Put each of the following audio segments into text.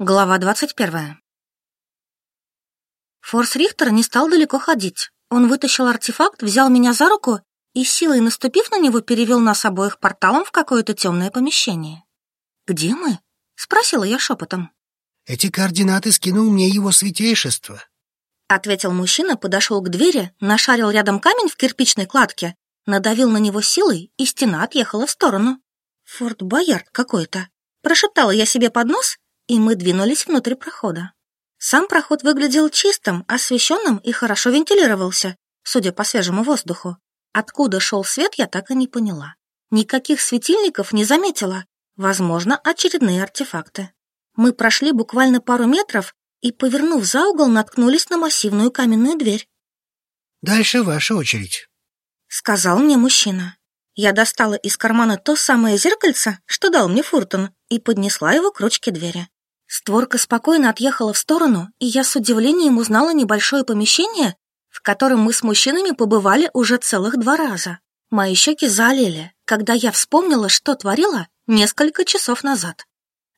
Глава 21. Форс Рихтер не стал далеко ходить. Он вытащил артефакт, взял меня за руку и, силой наступив на него, перевел нас обоих порталом в какое-то темное помещение. «Где мы?» — спросила я шепотом. «Эти координаты скинул мне его святейшество», — ответил мужчина, подошел к двери, нашарил рядом камень в кирпичной кладке, надавил на него силой, и стена отъехала в сторону. «Форт Боярд какой-то», — прошептала я себе под нос и мы двинулись внутрь прохода. Сам проход выглядел чистым, освещенным и хорошо вентилировался, судя по свежему воздуху. Откуда шел свет, я так и не поняла. Никаких светильников не заметила. Возможно, очередные артефакты. Мы прошли буквально пару метров и, повернув за угол, наткнулись на массивную каменную дверь. «Дальше ваша очередь», — сказал мне мужчина. Я достала из кармана то самое зеркальце, что дал мне Фуртон, и поднесла его к ручке двери. Створка спокойно отъехала в сторону, и я с удивлением узнала небольшое помещение, в котором мы с мужчинами побывали уже целых два раза. Мои щеки залили, когда я вспомнила, что творила несколько часов назад.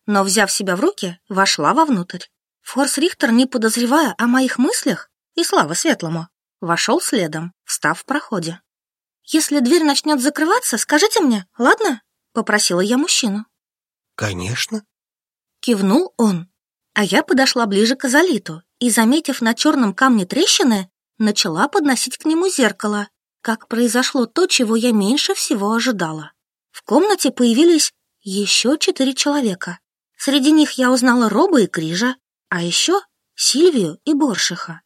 Но, взяв себя в руки, вошла вовнутрь. Форс Рихтер, не подозревая о моих мыслях, и слава светлому, вошел следом, встав в проходе. «Если дверь начнет закрываться, скажите мне, ладно?» — попросила я мужчину. «Конечно», Кивнул он, а я подошла ближе к Азолиту и, заметив на черном камне трещины, начала подносить к нему зеркало, как произошло то, чего я меньше всего ожидала. В комнате появились еще четыре человека. Среди них я узнала Роба и Крижа, а еще Сильвию и Боршиха.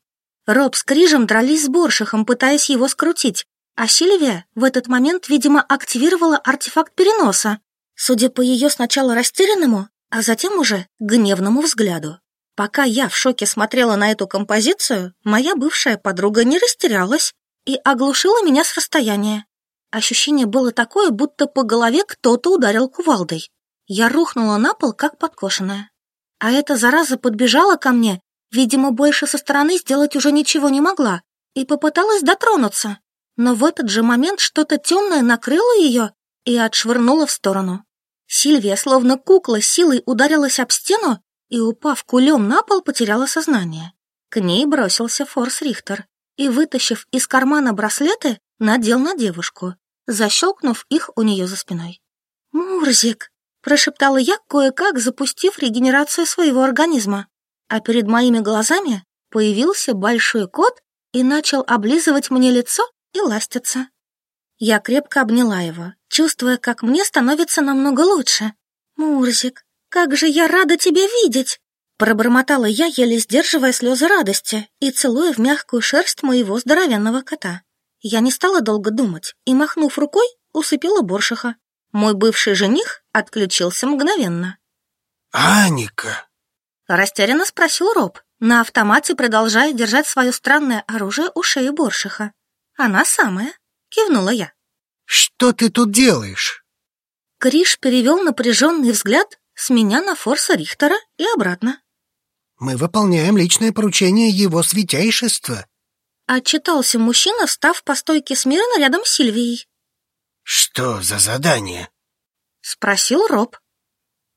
Роб с Крижем дрались с Боршихом, пытаясь его скрутить, а Сильвия в этот момент, видимо, активировала артефакт переноса. Судя по ее сначала растерянному, а затем уже гневному взгляду. Пока я в шоке смотрела на эту композицию, моя бывшая подруга не растерялась и оглушила меня с расстояния. Ощущение было такое, будто по голове кто-то ударил кувалдой. Я рухнула на пол, как подкошенная. А эта зараза подбежала ко мне, видимо, больше со стороны сделать уже ничего не могла, и попыталась дотронуться. Но в этот же момент что-то темное накрыло ее и отшвырнуло в сторону. Сильвия, словно кукла, силой ударилась об стену и, упав кулем на пол, потеряла сознание. К ней бросился Форс Рихтер и, вытащив из кармана браслеты, надел на девушку, защелкнув их у нее за спиной. «Мурзик!» — прошептала я, кое-как запустив регенерацию своего организма. А перед моими глазами появился большой кот и начал облизывать мне лицо и ластиться. Я крепко обняла его, чувствуя, как мне становится намного лучше. «Мурзик, как же я рада тебя видеть!» Пробормотала я, еле сдерживая слезы радости и целуя в мягкую шерсть моего здоровенного кота. Я не стала долго думать и, махнув рукой, усыпила Боршиха. Мой бывший жених отключился мгновенно. «Аника!» Растерянно спросил Роб, на автомате продолжая держать свое странное оружие у шеи Боршиха. «Она самая», — кивнула я. «Что ты тут делаешь?» Криш перевел напряженный взгляд с меня на Форса Рихтера и обратно. «Мы выполняем личное поручение его святейшества», — отчитался мужчина, встав по стойке смирно рядом с Сильвией. «Что за задание?» — спросил Роб.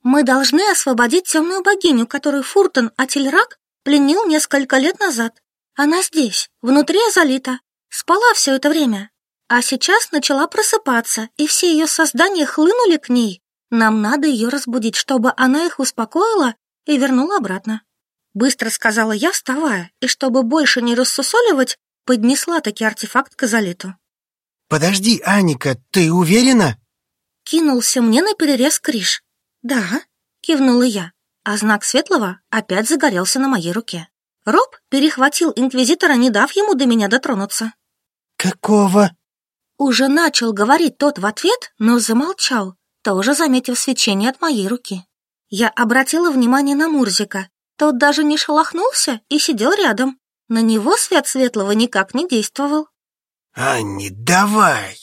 «Мы должны освободить темную богиню, которую Фуртон Ательрак пленил несколько лет назад. Она здесь, внутри Азалита, спала все это время, а сейчас начала просыпаться, и все ее создания хлынули к ней. Нам надо ее разбудить, чтобы она их успокоила и вернула обратно. Быстро сказала я, вставая, и чтобы больше не рассусоливать, поднесла таки артефакт к Азалиту. «Подожди, Аника, ты уверена?» Кинулся мне на перерез Криш. «Да», — кивнула я, а знак светлого опять загорелся на моей руке. Роб перехватил инквизитора, не дав ему до меня дотронуться. «Какого?» Уже начал говорить тот в ответ, но замолчал, тоже заметив свечение от моей руки. Я обратила внимание на Мурзика. Тот даже не шелохнулся и сидел рядом. На него свет светлого никак не действовал. «Анни, давай!»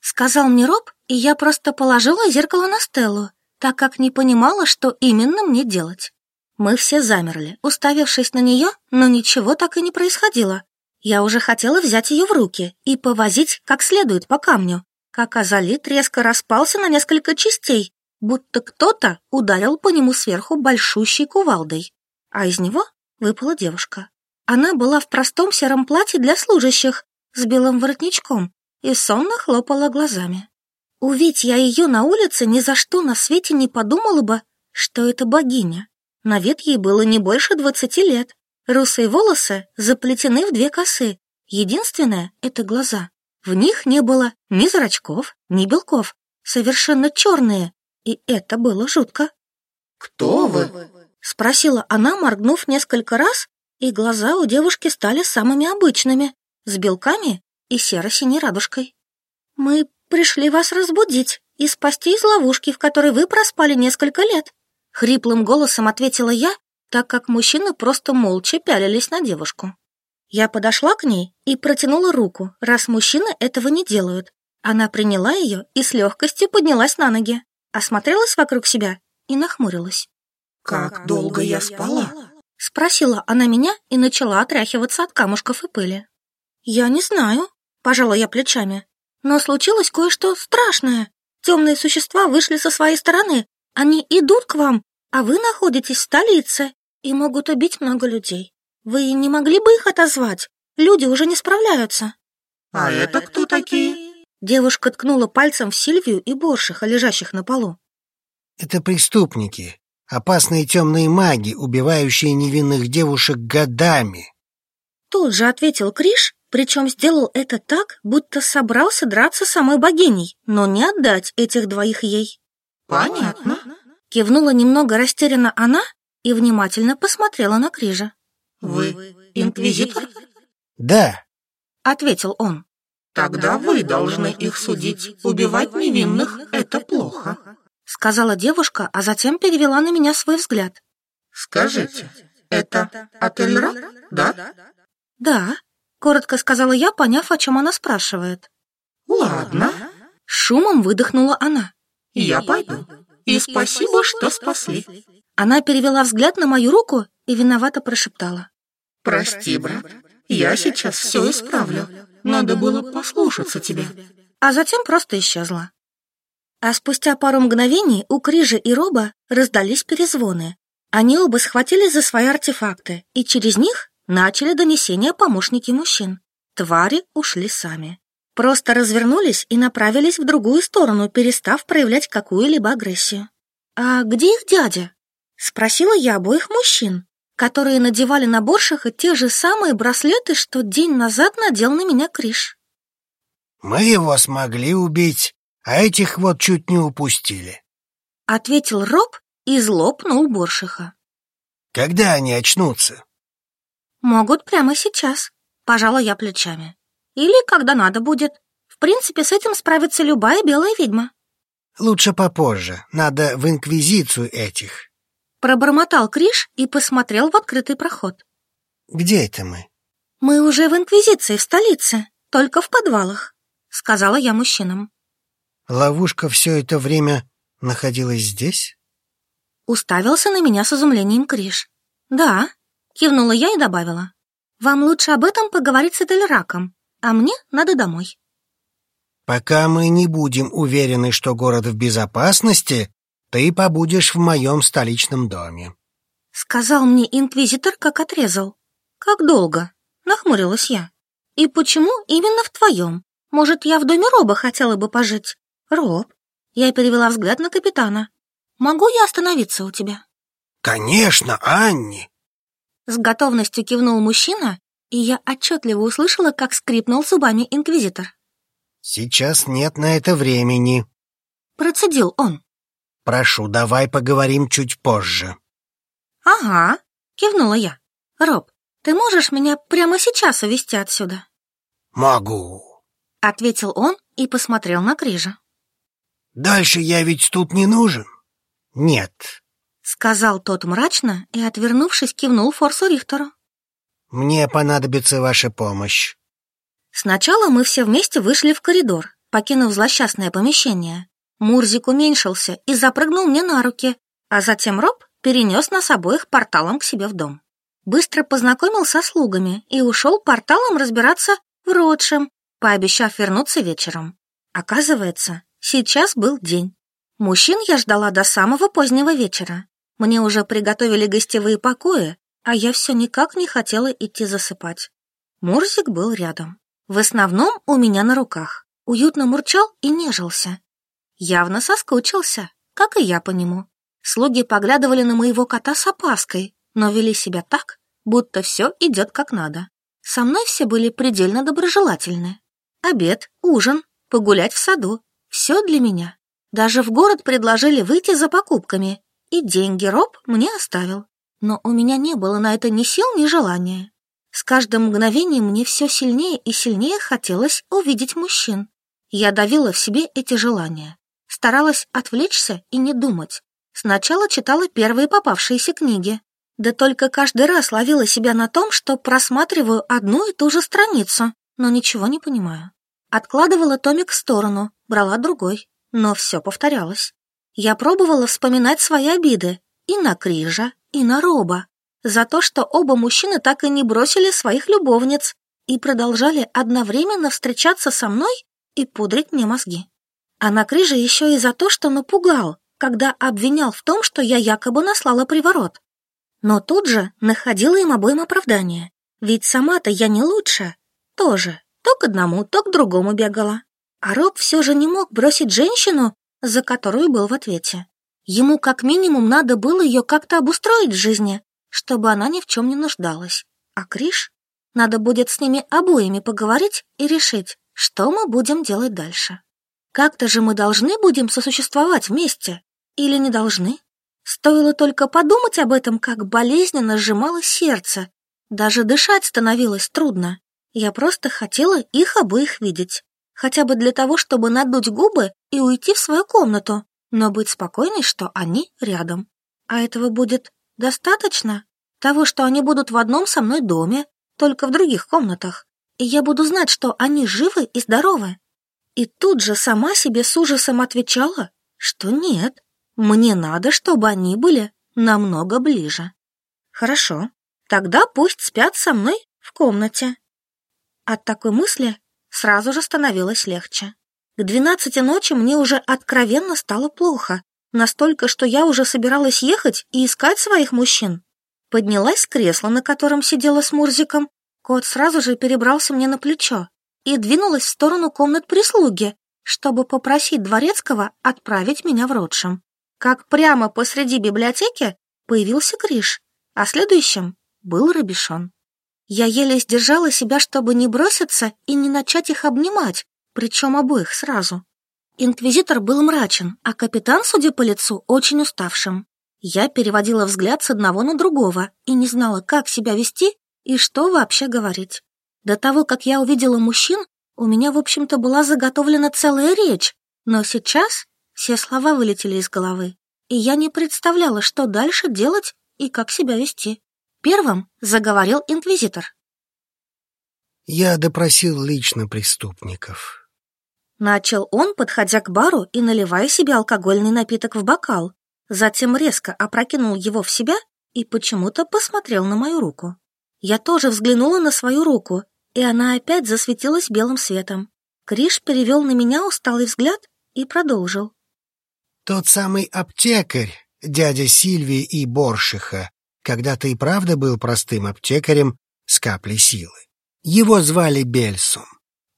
Сказал мне Роб, и я просто положила зеркало на Стеллу, так как не понимала, что именно мне делать. Мы все замерли, уставившись на нее, но ничего так и не происходило. Я уже хотела взять ее в руки и повозить как следует по камню, как азолит резко распался на несколько частей, будто кто-то ударил по нему сверху большущей кувалдой, а из него выпала девушка. Она была в простом сером платье для служащих с белым воротничком и сонно хлопала глазами. Увидь я ее на улице, ни за что на свете не подумала бы, что это богиня. На вид ей было не больше двадцати лет. Русые волосы заплетены в две косы. Единственное — это глаза. В них не было ни зрачков, ни белков. Совершенно черные. И это было жутко. «Кто вы?» — спросила она, моргнув несколько раз, и глаза у девушки стали самыми обычными, с белками и серо-синей радужкой. «Мы пришли вас разбудить и спасти из ловушки, в которой вы проспали несколько лет», хриплым голосом ответила я, так как мужчины просто молча пялились на девушку. Я подошла к ней и протянула руку, раз мужчины этого не делают. Она приняла ее и с легкостью поднялась на ноги, осмотрелась вокруг себя и нахмурилась. «Как долго я спала?» Спросила она меня и начала отряхиваться от камушков и пыли. «Я не знаю», — пожала я плечами. Но случилось кое-что страшное. Темные существа вышли со своей стороны. Они идут к вам, а вы находитесь в столице и могут убить много людей. Вы не могли бы их отозвать? Люди уже не справляются. А это кто такие? Девушка ткнула пальцем в Сильвию и Боршиха, лежащих на полу. Это преступники, опасные темные маги, убивающие невинных девушек годами. Тут же ответил Криш, причем сделал это так, будто собрался драться самой богиней, но не отдать этих двоих ей. Понятно. Кивнула немного растерянно она и внимательно посмотрела на Крижа. Вы инквизитор? Да, Ответил он. Тогда вы должны их судить. Убивать невинных — это плохо. Сказала девушка, а затем перевела на меня свой взгляд. Скажите, это Ательра, да? Да, коротко сказала я, поняв, о чем она спрашивает. Ладно, Шумом выдохнула она. я пойду. И спасибо, что спасли. Она перевела взгляд на мою руку и виновато прошептала. Прости, брат, я сейчас все исправлю. Надо было послушаться тебя. а затем просто исчезла. А спустя пару мгновений у Крижа и Роба раздались перезвоны. Они оба схватились за свои артефакты, и через них начали донесения помощники мужчин. Твари ушли сами. Просто развернулись и направились в другую сторону, перестав проявлять какую-либо агрессию. «А где их дядя?» — спросила я обоих мужчин, которые надевали на боршах и те же самые браслеты, что день назад надел на меня Криш. мы его смогли убить, а этих вот чуть не упустили. Ответил Роб и злопнул боршиха. Когда они очнутся? Могут прямо сейчас, пожала я плечами. Или когда надо будет. В принципе, с этим справится любая белая ведьма. Лучше попозже, надо в инквизицию этих. Пробормотал Криш и посмотрел в открытый проход. Где это мы? Мы уже в инквизиции в столице, только в подвалах, сказала я мужчинам. Ловушка все это время находилась здесь? Уставился на меня с изумлением Криш. Да, кивнула я и добавила. Вам лучше об этом поговорить с Эдельраком, а мне надо домой. Пока мы не будем уверены, что город в безопасности, ты побудешь в моем столичном доме. Сказал мне инквизитор, как отрезал. Как долго? Нахмурилась я. И почему именно в твоем? Может, я в доме Роба хотела бы пожить? Роб? Я перевела взгляд на капитана. Могу я остановиться у тебя? Конечно, Анни. С готовностью кивнул мужчина, и я отчетливо услышала, как скрипнул зубами инквизитор. Сейчас нет на это времени. Процедил он. Прошу, давай поговорим чуть позже. Ага, кивнула я. Роб, ты можешь меня прямо сейчас увезти отсюда? Могу. Ответил он и посмотрел на Крижа. Дальше я ведь тут не нужен. Нет. Сказал тот мрачно и, отвернувшись, кивнул Форсу Рихтеру. Мне понадобится ваша помощь. Сначала мы все вместе вышли в коридор, покинув злосчастное помещение. Мурзик уменьшился и запрыгнул мне на руки, а затем Роб перенес нас обоих порталом к себе в дом. Быстро познакомился со слугами и ушел порталом разбираться в Ротшем, пообещав вернуться вечером. Оказывается, сейчас был день. Мужчин я ждала до самого позднего вечера. Мне уже приготовили гостевые покои, а я все никак не хотела идти засыпать. Мурзик был рядом. В основном у меня на руках. Уютно мурчал и нежился. Явно соскучился, как и я по нему. Слуги поглядывали на моего кота с опаской, но вели себя так, будто все идет как надо. Со мной все были предельно доброжелательны. Обед, ужин, погулять в саду. Все для меня. Даже в город предложили выйти за покупками, и деньги Роб мне оставил. Но у меня не было на это ни сил, ни желания. С каждым мгновением мне все сильнее и сильнее хотелось увидеть мужчин. Я давила в себе эти желания. Старалась отвлечься и не думать. Сначала читала первые попавшиеся книги. Да только каждый раз ловила себя на том, что просматриваю одну и ту же страницу, но ничего не понимаю. Откладывала томик в сторону, брала другой, но все повторялось. Я пробовала вспоминать свои обиды и на Крижа, и на Роба, за то, что оба мужчины так и не бросили своих любовниц и продолжали одновременно встречаться со мной и пудрить мне мозги. А на Крижа еще и за то, что напугал, когда обвинял в том, что я якобы наслала приворот. Но тут же находила им обоим оправдание. Ведь сама-то я не лучше. Тоже. То к одному, то к другому бегала. А Роб все же не мог бросить женщину, за которую был в ответе. Ему как минимум надо было ее как-то обустроить в жизни, чтобы она ни в чем не нуждалась. А Криш? Надо будет с ними обоими поговорить и решить, что мы будем делать дальше. Как-то же мы должны будем сосуществовать вместе. Или не должны? Стоило только подумать об этом, как болезненно сжималось сердце. Даже дышать становилось трудно. Я просто хотела их обоих видеть. Хотя бы для того, чтобы надуть губы и уйти в свою комнату, но быть спокойной, что они рядом. А этого будет достаточно? Того, что они будут в одном со мной доме, только в других комнатах. И я буду знать, что они живы и здоровы. И тут же сама себе с ужасом отвечала, что нет, мне надо, чтобы они были намного ближе. Хорошо, тогда пусть спят со мной в комнате. От такой мысли сразу же становилось легче. К двенадцати ночи мне уже откровенно стало плохо, настолько, что я уже собиралась ехать и искать своих мужчин. Поднялась с кресла, на котором сидела с Мурзиком. Кот сразу же перебрался мне на плечо и двинулась в сторону комнат прислуги, чтобы попросить Дворецкого отправить меня в Ротшем как прямо посреди библиотеки появился Криш, а следующим был Робишон. Я еле сдержала себя, чтобы не броситься и не начать их обнимать, причем обоих сразу. Инквизитор был мрачен, а капитан, судя по лицу, очень уставшим. Я переводила взгляд с одного на другого и не знала, как себя вести и что вообще говорить. До того, как я увидела мужчин, у меня, в общем-то, была заготовлена целая речь, но сейчас все слова вылетели из головы, и я не представляла, что дальше делать и как себя вести. Первым заговорил инквизитор. «Я допросил лично преступников». Начал он, подходя к бару и наливая себе алкогольный напиток в бокал. Затем резко опрокинул его в себя и почему-то посмотрел на мою руку. Я тоже взглянула на свою руку, и она опять засветилась белым светом. Криш перевел на меня усталый взгляд и продолжил. Тот самый аптекарь, дядя Сильвии и Боршиха, когда-то и правда был простым аптекарем с каплей силы. Его звали Бельсом,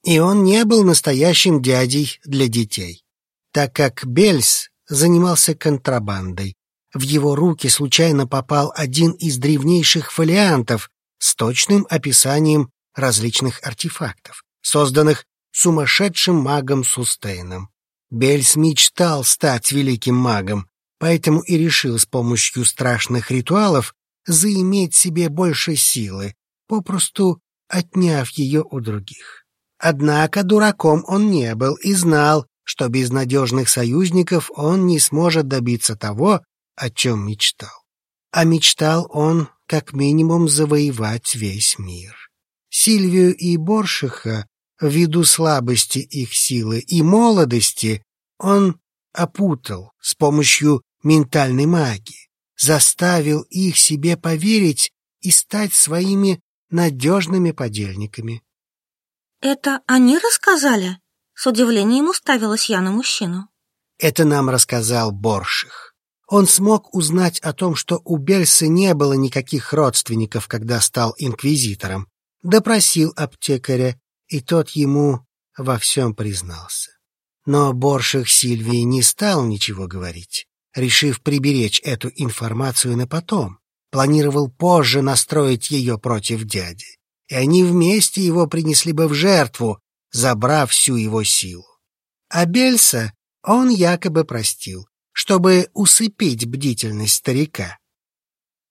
и он не был настоящим дядей для детей, так как Бельс занимался контрабандой. В его руки случайно попал один из древнейших фолиантов с точным описанием различных артефактов, созданных сумасшедшим магом Сустейном. Бельс мечтал стать великим магом, поэтому и решил с помощью страшных ритуалов заиметь себе больше силы, попросту отняв ее у других. Однако дураком он не был и знал, что без надежных союзников он не сможет добиться того, о чем мечтал. А мечтал он, как минимум, завоевать весь мир. Сильвию и Боршиха ввиду слабости их силы и молодости, он опутал с помощью ментальной магии, заставил их себе поверить и стать своими надежными подельниками. «Это они рассказали?» С удивлением уставилась я на мужчину. Это нам рассказал Борших. Он смог узнать о том, что у Бельса не было никаких родственников, когда стал инквизитором. Допросил аптекаря, и тот ему во всем признался. Но Борших Сильвии не стал ничего говорить, решив приберечь эту информацию на потом. Планировал позже настроить ее против дяди, и они вместе его принесли бы в жертву, забрав всю его силу. А Бельса он якобы простил, чтобы усыпить бдительность старика.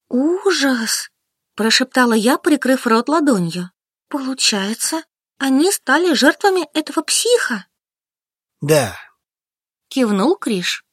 «Ужас!» — прошептала я, прикрыв рот ладонью. «Получается, они стали жертвами этого психа?» «Да», — кивнул Криш.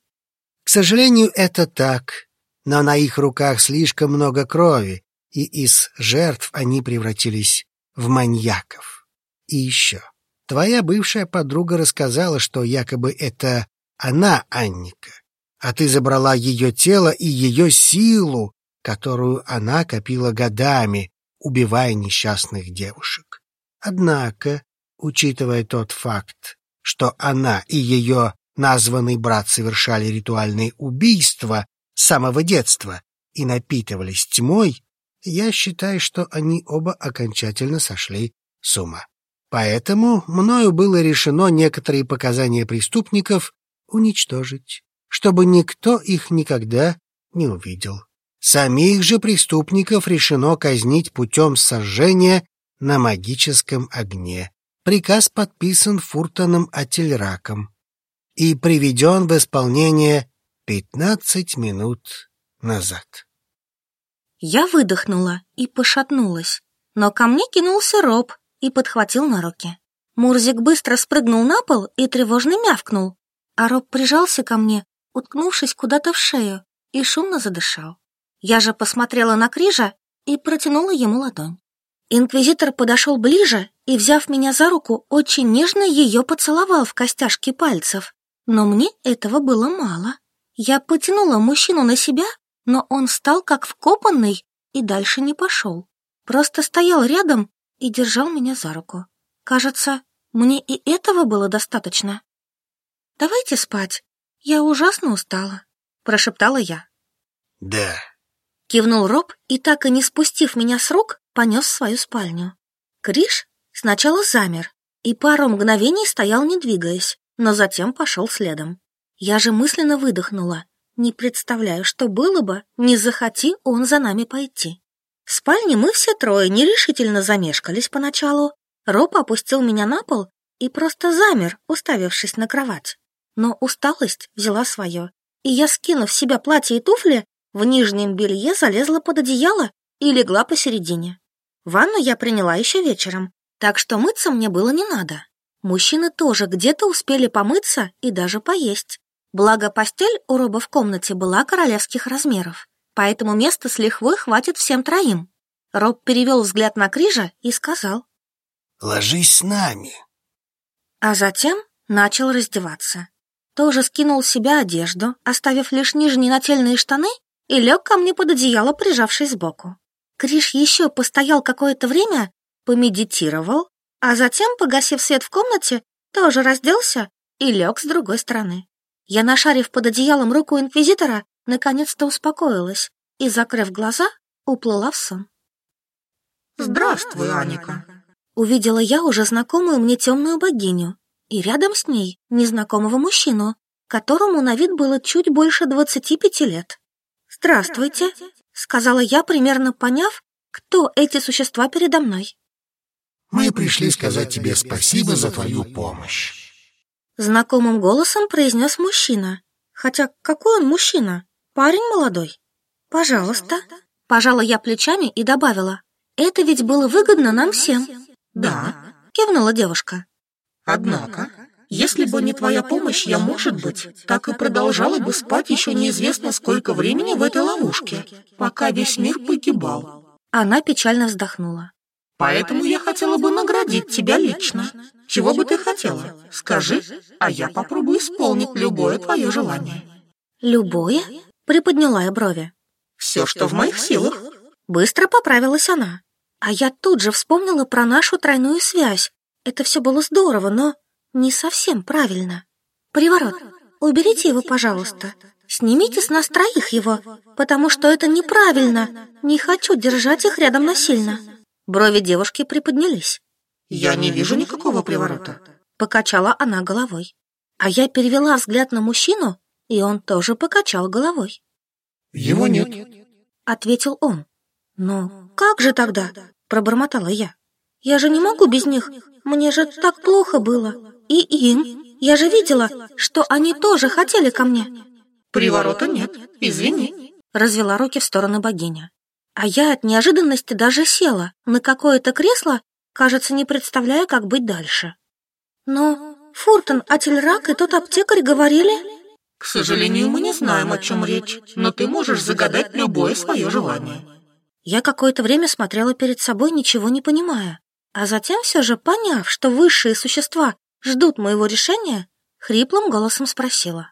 «К сожалению, это так, но на их руках слишком много крови, и из жертв они превратились в маньяков. И еще, твоя бывшая подруга рассказала, что якобы это она Анника, а ты забрала ее тело и ее силу, которую она копила годами, убивая несчастных девушек. Однако, учитывая тот факт, что она и ее названный брат совершали ритуальные убийства с самого детства и напитывались тьмой, я считаю, что они оба окончательно сошли с ума. Поэтому мною было решено некоторые показания преступников уничтожить, чтобы никто их никогда не увидел. Самих же преступников решено казнить путем сожжения на магическом огне. Приказ подписан Фуртоном Ательраком и приведен в исполнение пятнадцать минут назад. Я выдохнула и пошатнулась, но ко мне кинулся Роб и подхватил на руки. Мурзик быстро спрыгнул на пол и тревожно мявкнул, а Роб прижался ко мне, уткнувшись куда-то в шею, и шумно задышал. Я же посмотрела на Крижа и протянула ему ладонь. Инквизитор подошел ближе и, взяв меня за руку, очень нежно ее поцеловал в костяшки пальцев. Но мне этого было мало. Я потянула мужчину на себя, но он стал как вкопанный и дальше не пошел. Просто стоял рядом и держал меня за руку. Кажется, мне и этого было достаточно. «Давайте спать. Я ужасно устала», — прошептала я. «Да», — кивнул Роб и, так и не спустив меня с рук, понес в свою спальню. Криш сначала замер и пару мгновений стоял, не двигаясь, но затем пошел следом. Я же мысленно выдохнула. Не представляю, что было бы, не захоти он за нами пойти. В спальне мы все трое нерешительно замешкались поначалу. Роб опустил меня на пол и просто замер, уставившись на кровать. Но усталость взяла свое, и я, скинув себя платье и туфли, в нижнем белье залезла под одеяло и легла посередине. Ванну я приняла еще вечером, так что мыться мне было не надо. Мужчины тоже где-то успели помыться и даже поесть. Благо постель у Роба в комнате была королевских размеров, поэтому места с лихвой хватит всем троим. Роб перевел взгляд на Крижа и сказал «Ложись с нами». А затем начал раздеваться тоже скинул с себя одежду, оставив лишь нижние нательные штаны, и лег ко мне под одеяло, прижавшись сбоку. Криш еще постоял какое-то время, помедитировал, а затем, погасив свет в комнате, тоже разделся и лег с другой стороны. Я, нашарив под одеялом руку инквизитора, наконец-то успокоилась и, закрыв глаза, уплыла в сон. «Здравствуй, Аника!» Увидела я уже знакомую мне темную богиню, и рядом с ней незнакомого мужчину, которому на вид было чуть больше двадцати пяти лет. «Здравствуйте», — сказала я, примерно поняв, кто эти существа передо мной. «Мы пришли сказать тебе спасибо за твою помощь», — знакомым голосом произнес мужчина. Хотя какой он мужчина? Парень молодой. «Пожалуйста», — пожала я плечами и добавила. «Это ведь было выгодно нам всем». «Да», — кивнула девушка. Однако, если бы не твоя помощь, я, может быть, так и продолжала бы спать еще неизвестно сколько времени в этой ловушке, пока весь мир погибал. Она печально вздохнула. Поэтому я хотела бы наградить тебя лично. Чего бы ты хотела? Скажи, а я попробую исполнить любое твое желание. Любое? Приподняла я брови. Все, что в моих силах. Быстро поправилась она. А я тут же вспомнила про нашу тройную связь, это все было здорово, но не совсем правильно. Приворот. уберите его, пожалуйста. Снимите с нас троих его, потому что это неправильно. Не хочу держать их рядом насильно». Брови девушки приподнялись. «Я не вижу никакого приворота», — покачала она головой. А я перевела взгляд на мужчину, и он тоже покачал головой. «Его нет», — ответил он. «Но как же тогда?» — пробормотала я. «Я же не могу без них. Мне же так плохо было. И им. Я же видела, что они тоже хотели ко мне». «Приворота нет. Извини», — развела руки в стороны богиня. А я от неожиданности даже села на какое-то кресло, кажется, не представляя, как быть дальше. Но Фуртон, Ательрак и тот аптекарь говорили... К сожалению, мы не знаем, о чем речь, но ты можешь загадать любое свое желание. Я какое-то время смотрела перед собой, ничего не понимая. А затем все же, поняв, что высшие существа ждут моего решения, хриплым голосом спросила.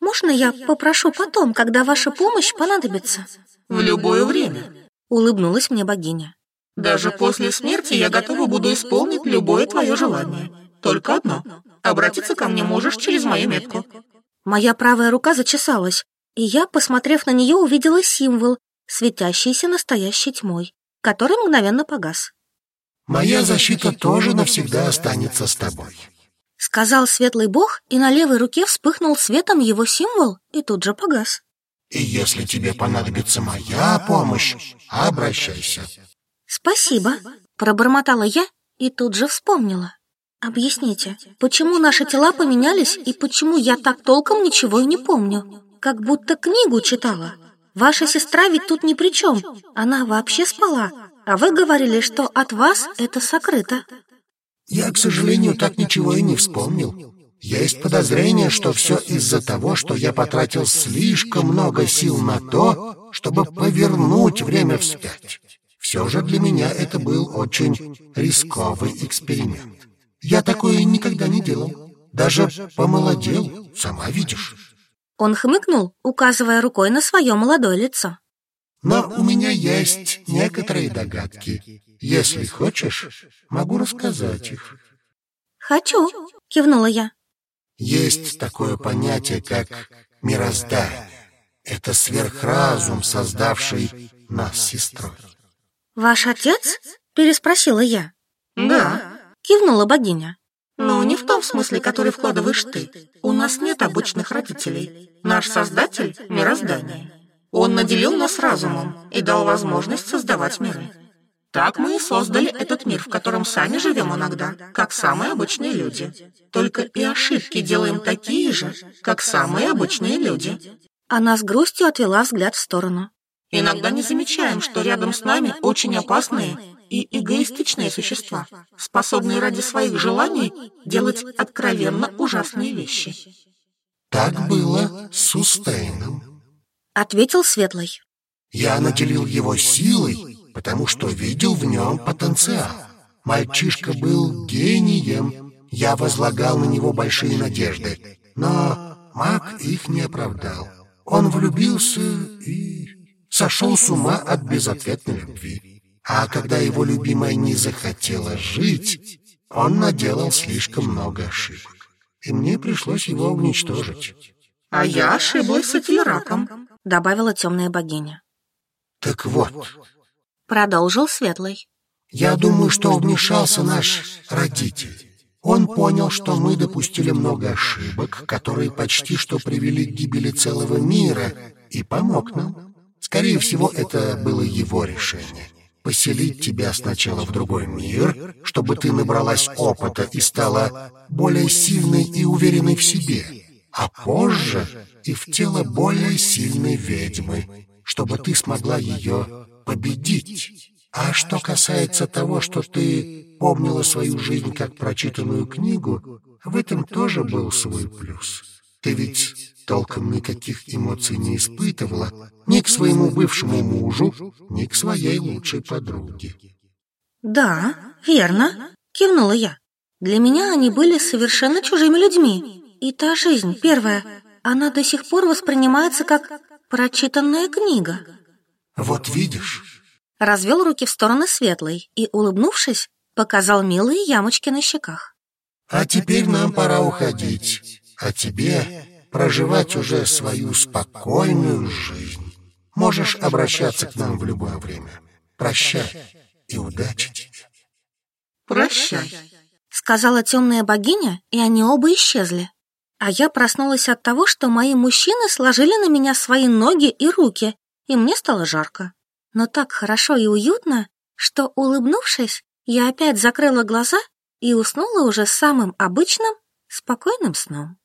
«Можно я попрошу потом, когда ваша помощь понадобится?» «В любое время», — улыбнулась мне богиня. «Даже после смерти я готова буду исполнить любое твое желание. Только одно. Обратиться ко мне можешь через мою метку». Моя правая рука зачесалась, и я, посмотрев на нее, увидела символ, светящийся настоящей тьмой, который мгновенно погас. «Моя защита тоже навсегда останется с тобой», — сказал светлый бог, и на левой руке вспыхнул светом его символ и тут же погас. «И если тебе понадобится моя помощь, обращайся». «Спасибо», — пробормотала я и тут же вспомнила. Объясните, почему наши тела поменялись и почему я так толком ничего и не помню? Как будто книгу читала. Ваша сестра ведь тут ни при чем. Она вообще спала. А вы говорили, что от вас это сокрыто. Я, к сожалению, так ничего и не вспомнил. Есть подозрение, что все из-за того, что я потратил слишком много сил на то, чтобы повернуть время вспять. Все же для меня это был очень рисковый эксперимент. Я такое никогда не делал. Даже помолодел, сама видишь. Он хмыкнул, указывая рукой на свое молодое лицо. Но у меня есть некоторые догадки. Если хочешь, могу рассказать их. Хочу, кивнула я. Есть такое понятие, как мироздание. Это сверхразум, создавший нас сестрой. Ваш отец? Переспросила я. Да кивнула богиня. Но не в том смысле, который вкладываешь ты. У нас нет обычных родителей. Наш Создатель — мироздание. Он наделил нас разумом и дал возможность создавать миры. Так мы и создали этот мир, в котором сами живем иногда, как самые обычные люди. Только и ошибки делаем такие же, как самые обычные люди. Она с грустью отвела взгляд в сторону. Иногда не замечаем, что рядом с нами очень опасные и эгоистичные существа, способные ради своих желаний делать откровенно ужасные вещи. Так было с Устейном. Ответил Светлый. Я наделил его силой, потому что видел в нем потенциал. Мальчишка был гением. Я возлагал на него большие надежды, но маг их не оправдал. Он влюбился и сошел с ума от безответной любви. А когда его любимая не захотела жить, он наделал слишком много ошибок. И мне пришлось его уничтожить. А я ошиблась с Этельраком, добавила темная богиня. Так вот, продолжил Светлый. Я думаю, что вмешался наш родитель. Он понял, что мы допустили много ошибок, которые почти что привели к гибели целого мира, и помог нам. Скорее всего, это было его решение поселить тебя сначала в другой мир, чтобы ты набралась опыта и стала более сильной и уверенной в себе, а позже и в тело более сильной ведьмы, чтобы ты смогла ее победить. А что касается того, что ты помнила свою жизнь как прочитанную книгу, в этом тоже был свой плюс. Ты ведь толком никаких эмоций не испытывала ни к своему бывшему мужу, ни к своей лучшей подруге. «Да, верно», — кивнула я. «Для меня они были совершенно чужими людьми. И та жизнь, первая, она до сих пор воспринимается как прочитанная книга». «Вот видишь?» Развел руки в стороны светлой и, улыбнувшись, показал милые ямочки на щеках. «А теперь нам пора уходить. А тебе проживать уже свою спокойную жизнь. Можешь обращаться к нам в любое время. Прощай и удачи тебе. Прощай, сказала темная богиня, и они оба исчезли. А я проснулась от того, что мои мужчины сложили на меня свои ноги и руки, и мне стало жарко. Но так хорошо и уютно, что, улыбнувшись, я опять закрыла глаза и уснула уже самым обычным, спокойным сном.